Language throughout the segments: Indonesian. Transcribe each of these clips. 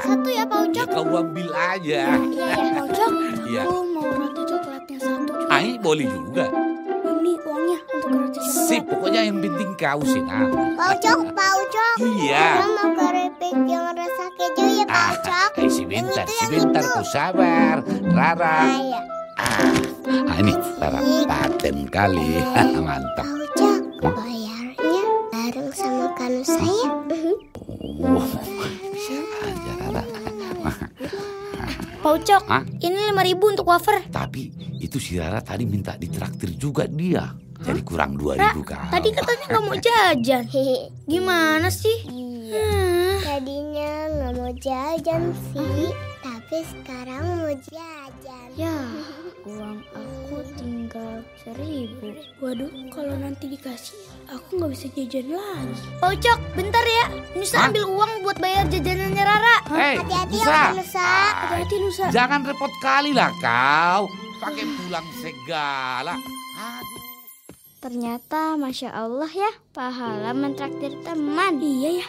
Satu ya Pak ya Ucok. kau ambil aja. Iya ya Pak Ucok. Iya. Aku mau roti coklatnya satu juga. Ah, boleh juga. Ini uangnya untuk roti coklat. Sip, pokoknya yang penting kau sih. Nah. Pak Ucok, Pak Ucok. Iya. Saya mau keripik yang rasa keju ya Pak Ah, Ucok. eh, sebentar, Yang itu, yang sebentar, itu. ku sabar. Rara. Ayo. Ah, ah, ini Rara paten kali. Mantap. Pak Ucok, bayarnya bareng sama kanu saya. Pak Ucok, Hah? ini lima ribu untuk wafer. Tapi itu si Rara tadi minta ditraktir juga dia. Jadi kurang dua ribu kau. tadi katanya nggak mau jajan. Hehe. Gimana sih? Iya. Hmm, Tadinya nggak mau jajan sih, tapi sekarang mau jajan. ya, uang aku tinggal seribu. Waduh, kalau nanti dikasih, aku nggak bisa jajan lagi. Pak Ucok, bentar ya. Nusa Hah? ambil uang buat bayar jajanannya Rara. Hei, Hati-hati ya Nusa. Kak Nusa. Hati-hati Nusa. Jangan repot kali lah kau. Pakai pulang segala. Aduh. Ternyata Masya Allah ya, pahala mentraktir teman. Iya ya,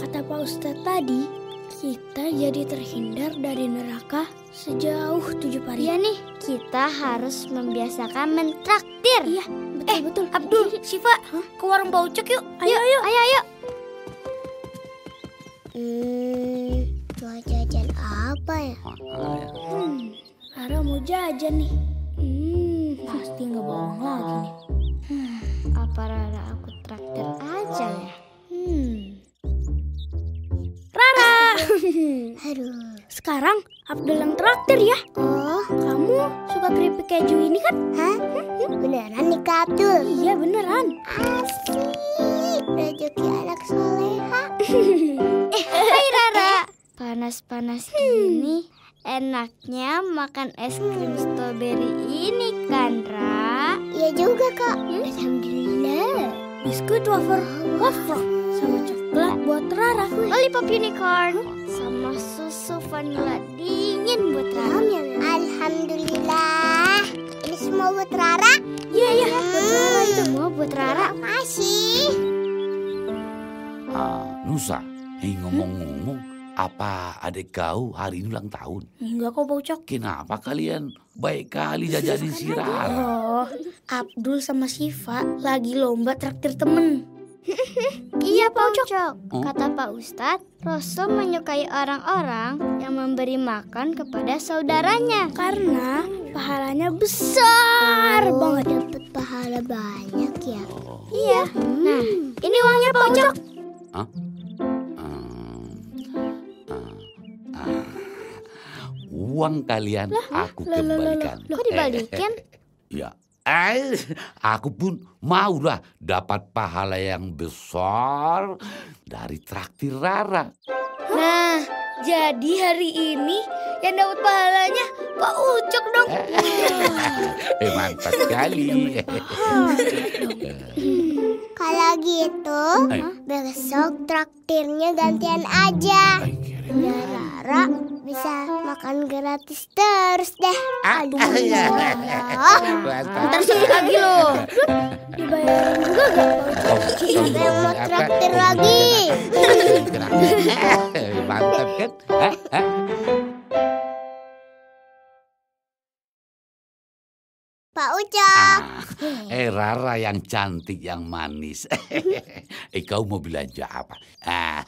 kata Pak Ustadz tadi, kita jadi terhindar dari neraka sejauh tujuh pari. Iya nih, kita harus membiasakan mentraktir. Iya, betul betul. Abdul, Siva, ke warung Pak Ucok yuk. Ayo, ayo, ayo, ayo. Hmm, mau jajan apa ya? Ya. Hmm, Rara mau jajan nih. Hmm, pasti nggak bohong lagi nih. Hmm, apa Rara aku traktir aja ya? Hmm. Aduh. sekarang Abdul yang traktir ya. Oh, Kamu suka keripik keju ini kan? hah? Beneran nih Kak Abdul? Iya beneran. Asik. Rezeki anak soleha. Hai Rara. Panas-panas gini, enaknya makan es krim stroberi ini kan, Ra? Iya juga Kak. Alhamdulillah. Biskuit wafer wafer sama coklat buat Rara. Lollipop unicorn sama susu vanilla dingin buat Rara. Alhamdulillah. Ini semua buat Rara. Iya iya, buat Rara itu semua buat Rara. Makasih. Ah, Nusa, eh ngomong-ngomong, apa adik kau hari ini ulang tahun? Enggak kok Baucok. Kenapa kalian baik kali jajanin si Rara? Oh, Abdul sama Siva lagi lomba traktir temen. Iya Pak Ucok. Oh. Kata Pak Ustadz, Rasul menyukai orang-orang yang memberi makan kepada saudaranya karena pahalanya besar banget. Dapat pahala banyak ya. Iya. Nah, ini uangnya Pak Ucok. Hah? Hmm, ah, ah. Uang kalian aku Loh, loh, loh, loh. kembalikan. Loh, kok dibalikin? Ya, eh, aku pun mau lah dapat pahala yang besar dari traktir Rara. Nah, jadi hari ini yang dapat pahalanya Pak Ucok dong. Eh, mantap sekali. Kalau gitu, Eh. besok traktirnya gantian aja. Biar Rara bisa makan gratis terus deh. Ah, Aduh. ya. Ntar sekali lagi loh. Dibayarin juga gak? Oh, Siapa yang mau traktir lagi? Mantap kan? Pak Ucok. Eh Rara yang cantik, yang manis. eh kau mau belanja apa?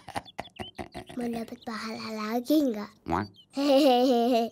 Mau dapat pahala lagi nggak? Mak. Hehehe.